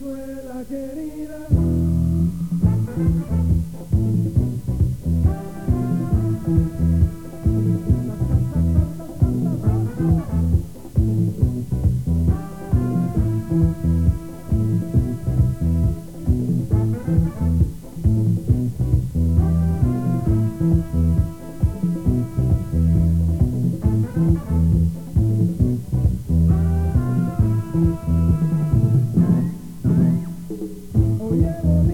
Venezuela querida. Oh, yeah.